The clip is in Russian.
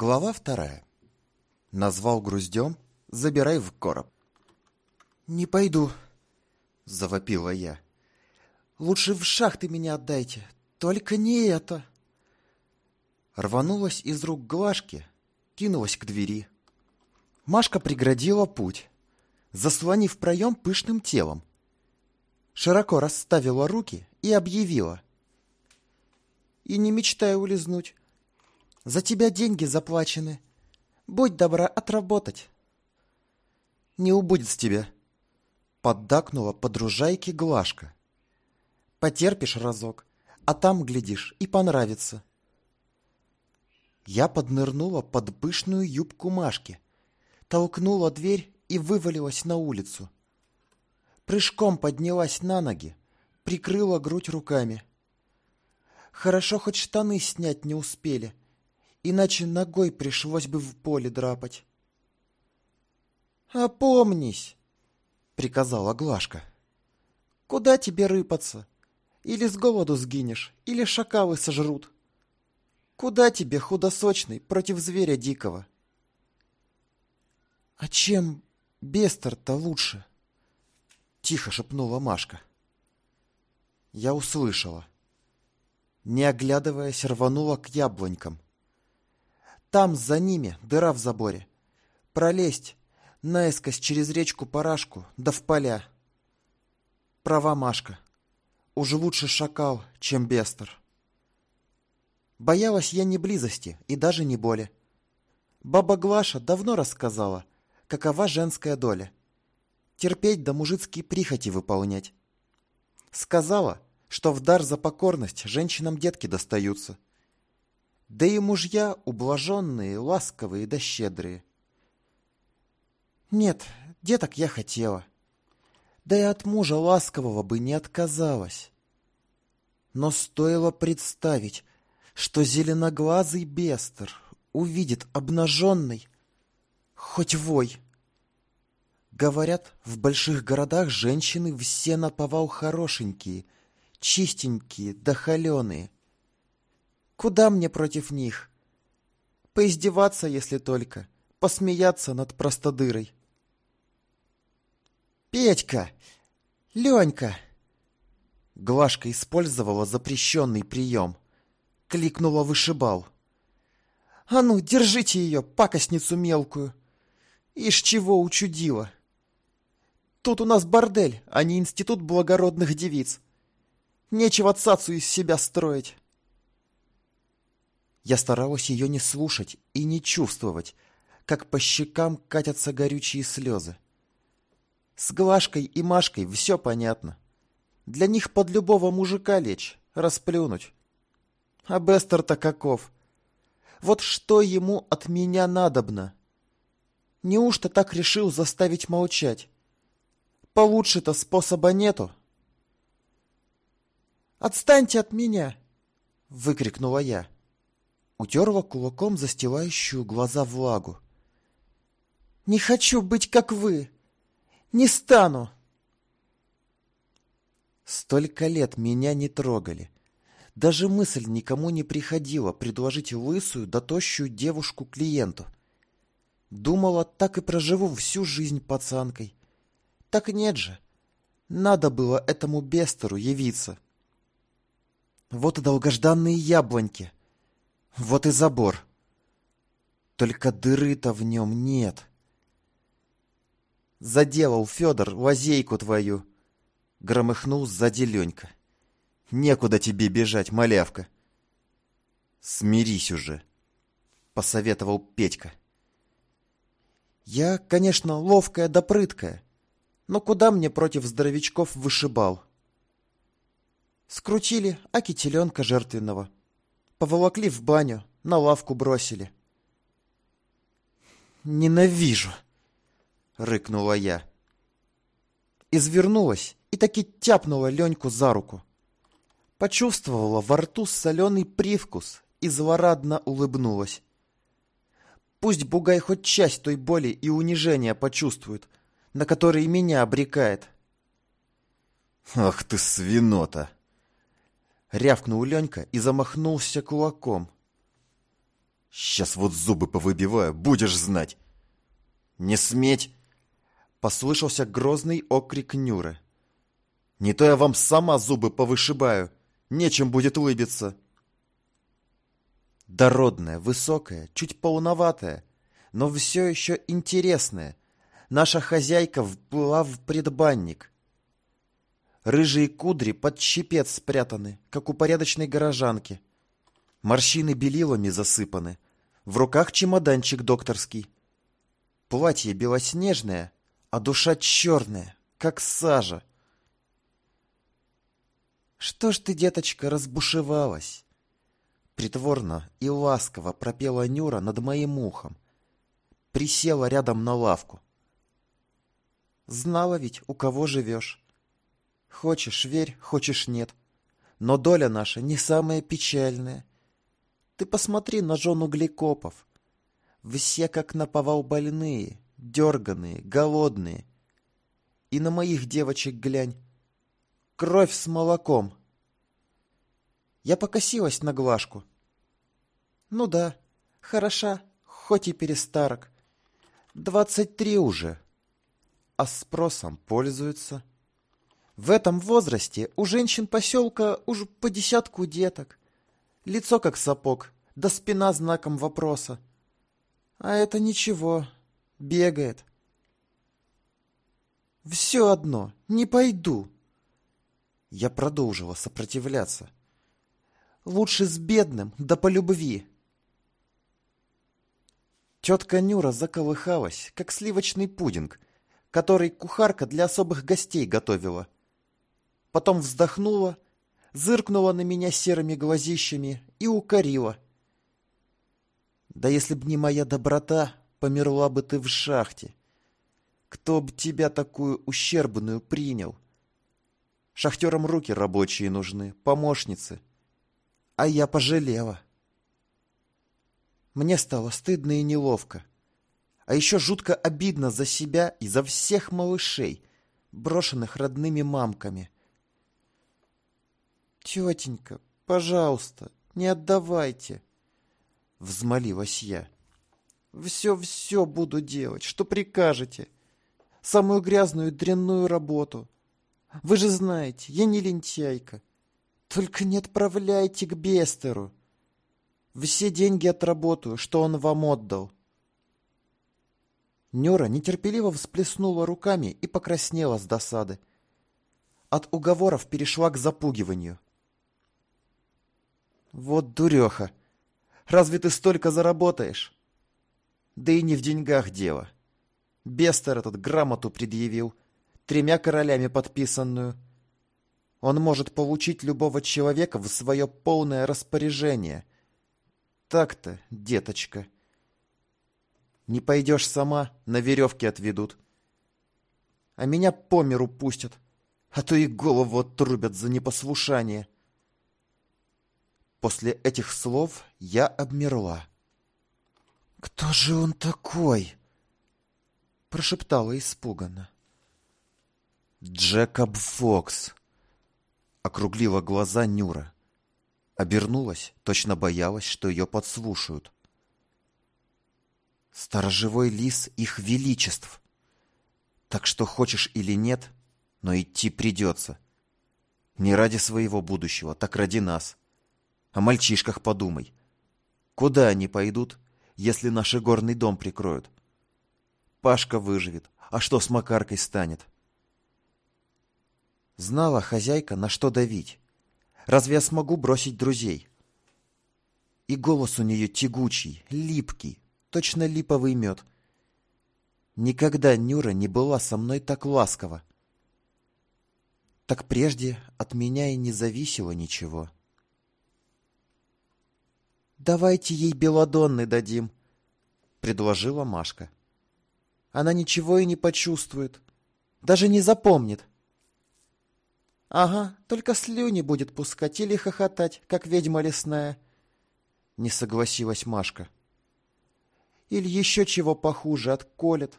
Глава вторая. Назвал груздем, забирай в короб. «Не пойду», — завопила я. «Лучше в шахты меня отдайте, только не это». Рванулась из рук Глашки, кинулась к двери. Машка преградила путь, заслонив проем пышным телом. Широко расставила руки и объявила. «И не мечтай улизнуть. За тебя деньги заплачены. Будь добра отработать». «Не убудет с тебя», — поддакнула подружайке Глашка. «Потерпишь разок, а там, глядишь, и понравится». Я поднырнула под пышную юбку Машки, толкнула дверь и вывалилась на улицу. Прыжком поднялась на ноги, прикрыла грудь руками. Хорошо хоть штаны снять не успели, иначе ногой пришлось бы в поле драпать. «Опомнись!» — приказала Глашка. «Куда тебе рыпаться? Или с голоду сгинешь, или шакалы сожрут. Куда тебе, худосочный, против зверя дикого?» «А чем Бестер-то лучше?» — тихо шепнула Машка. Я услышала. Не оглядываясь, рванула к яблонькам. Там, за ними, дыра в заборе. Пролезть, наискось через речку Парашку, да в поля. Права Машка. Уже лучше шакал, чем бестер. Боялась я не близости и даже не боли. Баба Глаша давно рассказала, какова женская доля. Терпеть да мужицкие прихоти выполнять. Сказала, что в дар за покорность женщинам детки достаются. Да и мужья ублаженные, ласковые да щедрые. Нет, деток я хотела. Да и от мужа ласкового бы не отказалась. Но стоило представить, что зеленоглазый бестер увидит обнаженный, хоть вой. Говорят, в больших городах женщины все наповал хорошенькие, чистенькие да холеные. Куда мне против них? Поиздеваться, если только, посмеяться над простодырой. «Петька! Ленька!» Глашка использовала запрещенный прием. Кликнула вышибал. «А ну, держите ее, пакостницу мелкую! Ишь чего учудила!» Тут у нас бордель, а не институт благородных девиц. Нечего цацу из себя строить. Я старалась ее не слушать и не чувствовать, как по щекам катятся горючие слезы. С Глашкой и Машкой все понятно. Для них под любого мужика лечь, расплюнуть. А Бестер-то каков? Вот что ему от меня надобно? Неужто так решил заставить молчать? Получше-то способа нету. «Отстаньте от меня!» — выкрикнула я. Утерла кулаком застилающую глаза влагу. «Не хочу быть, как вы! Не стану!» Столько лет меня не трогали. Даже мысль никому не приходила предложить лысую да тощую девушку клиенту. Думала, так и проживу всю жизнь пацанкой. Так нет же. Надо было этому Бестеру явиться. Вот и долгожданные яблоньки. Вот и забор. Только дыры-то в нем нет. Заделал Федор лазейку твою. Громыхнул сзади Ленька. Некуда тебе бежать, малявка. Смирись уже, посоветовал Петька. Я, конечно, ловкая да прыткая, но куда мне против здоровячков вышибал? Скрутили аки теленка жертвенного. Поволокли в баню, на лавку бросили. «Ненавижу!» — рыкнула я. Извернулась и таки тяпнула Леньку за руку. Почувствовала во рту соленый привкус и злорадно улыбнулась. Пусть Бугай хоть часть той боли и унижения почувствует, на который меня обрекает. «Ах ты свинота!» Рявкнул Ленька и замахнулся кулаком. Сейчас вот зубы повыбиваю, будешь знать. Не сметь! Послышался грозный окрик Нюры. Не то я вам сама зубы повышибаю. Нечем будет улыбиться. Дородная, высокая, чуть полноватая, но все еще интересная. Наша хозяйка была в предбанник. Рыжие кудри под щепец спрятаны, как у порядочной горожанки. Морщины белилами засыпаны. В руках чемоданчик докторский. Платье белоснежное, а душа черная, как сажа. Что ж ты, деточка, разбушевалась? Притворно и ласково пропела Нюра над моим ухом. Присела рядом на лавку. Знала ведь, у кого живешь. Хочешь — верь, хочешь — нет. Но доля наша не самая печальная. Ты посмотри на жену Гликопов. Все как наповал больные, дерганые, голодные. И на моих девочек глянь. Кровь с молоком. Я покосилась на Глашку. Ну да, хороша, хоть и перестарок. Двадцать три уже. А спросом пользуются. В этом возрасте у женщин поселка уж по десятку деток. Лицо как сапог, да спина знаком вопроса. А это ничего, бегает. Все одно, не пойду. Я продолжила сопротивляться. Лучше с бедным, да по любви. Тетка Нюра заколыхалась, как сливочный пудинг, который кухарка для особых гостей готовила. Потом вздохнула, зыркнула на меня серыми глазищами и укорила. Да если б не моя доброта, померла бы ты в шахте. Кто б тебя такую ущербную принял? — Шахтерам руки рабочие нужны, помощницы. А я пожалела. Мне стало стыдно и неловко. А еще жутко обидно за себя и за всех малышей, брошенных родными мамками. «Тетенька, пожалуйста, не отдавайте!» Взмолилась я. «Все-все буду делать, что прикажете. Самую грязную дрянную работу, вы же знаете, я не лентяйка. Только не отправляйте к Бестеру. Все деньги отработаю, что он вам отдал. Нюра нетерпеливо всплеснула руками и покраснела с досады. От уговоров перешла к запугиванию. «Вот дуреха! Разве ты столько заработаешь?» «Да и не в деньгах дело. Бестер этот грамоту предъявил» тремя королями подписанную. Он может получить любого человека в свое полное распоряжение. Так-то, деточка. Не пойдешь сама, на веревке отведут. А меня по миру пустят, а то и голову отрубят за непослушание. После этих слов я обмерла. «Кто же он такой?» Прошептала испуганно. «Джекоб Фокс!» Округлила глаза Нюра. Обернулась, точно боялась, что ее подслушают. «Сторожевой лис их величеств! Так что хочешь или нет, но идти придется. Не ради своего будущего, так ради нас. О мальчишках подумай. Куда они пойдут, если наш горный дом прикроют? Пашка выживет, а что с Макаркой станет?» Знала хозяйка, на что давить. Разве я смогу бросить друзей? И голос у нее тягучий, липкий, точно липовый мед. Никогда Нюра не была со мной так ласкова. Так прежде от меня и не зависело ничего. «Давайте ей белодонны дадим», — предложила Машка. «Она ничего и не почувствует, даже не запомнит». Ага, только слюни будет пускать или хохотать, как ведьма лесная. Не согласилась Машка. Или еще чего похуже отколет.